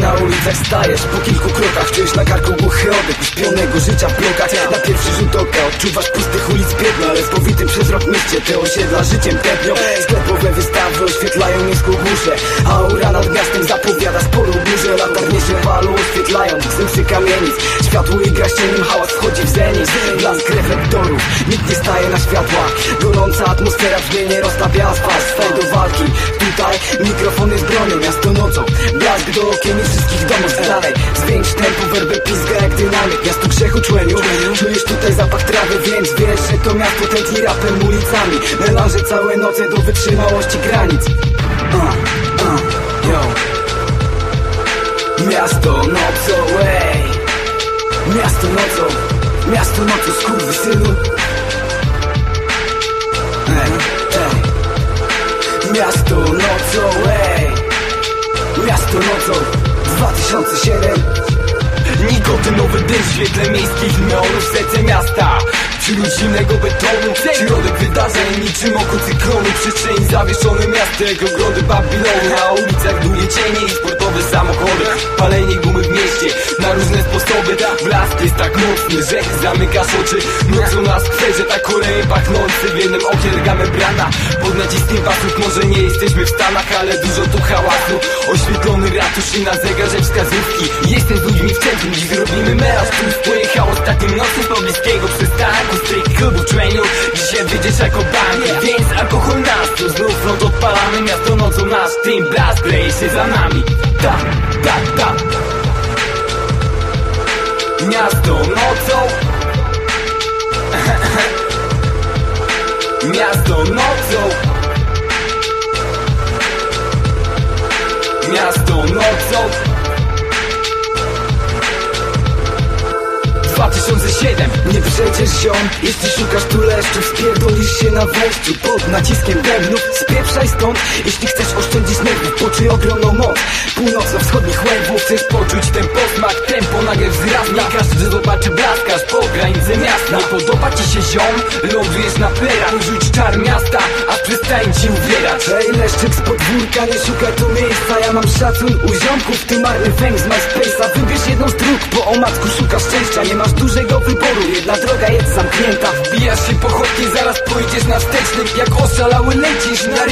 Na ulicach stajesz, po kilku krokach Czujesz na karku głuchy Uśpionego życia w blokach Na pierwszy rzut oka odczuwasz pustych ulic piętno Ale w powitym przez rok mieście te osiedla życiem tętnią. Sklepowe wystawy oświetlają niską górze Aura nad miastem zapowiada sporą burzę Latarnie się walą oświetlają sensy kamienic. Światło i ścieniem hałas wchodzi w zenit. Blask reflektorów, nikt nie staje na światłach. Gorąca atmosfera w nie rozstawia asfalt. Staj do walki, tutaj mikrofony z bronią Miasto nocą, blask do okien i wszystkich domów dalej Zwiększ tempo, werbę pizga jak dynamik Miasto grzechu człeniu, czujesz tutaj zapach trawy Więc wiesz, że to miasto tętni rapem ulicami. Melanże całe noce do wytrzymałości granic. Uh, uh, yo. Miasto nocą, ej. Miasto nocą, miasto nocą, skurwysynu. Ej, Miasto nocą, ej. Miasto nocą 2007 Nikotynowy dym świetle miejskich neonów w serce miasta. Wśród zimnego betonu Środek wydarzeń niczym oko cyklonu. Przestrzeni zawieszone miasto jak ogrody Babilonu. Na ulicach długie cienie i sportowe samochody. Palenie gumy w mieście na różne sposoby. Blask jest tak mocny, że zamykasz oczy Tak koleje pachnący W jednym okiem legamy brana Pod naciskiem pasów może nie jesteśmy w Stanach Ale dużo tu hałasu. Oświetlony ratusz i na zegarze wskazówki. Jestem z ludźmi w centrum, dziś zrobimy melanż Tu pojechał ostatnim nocą z pobliskiego przystanku. Z tych klubów trainu Dzisiaj wyjdziesz jako bank Więc alkohol nas tu znów front odpalamy. Miasto nocą nasz team blask leje się za nami. Ta, ta, ta. Miasto nocą Miasto nocą. Miasto nocą 2007 Nie przecież ziom, jeśli szukasz tu leszczu Spierdolisz się na wejściu. Pod naciskiem bębnów Spieprzaj stąd, jeśli chcesz oszczędzić nerwów Poczuj ogromną moc. Północno-wschodnich łębów Chcesz poczuć ten posmak, tempo nagle wzrasta. Każdy zobaczy blaskasz po granicy miasta. Nie podoba ci się ziom, lądujesz na plerach Rzuć czar miasta, aż przestań ci uwierać. Ej, leszczyk z podwórka, nie szukaj tu miejsca. Ja mam szacun u ziomków, ty marny fame z MySpace'a Wybierz jedną z dróg, bo o matku szukasz szczęścia. Nie masz dużego wyboru, jedna droga jest zamknięta. Wbijasz się pochodnie, zaraz pójdziesz na wsteczny Jak oszalały lecisz na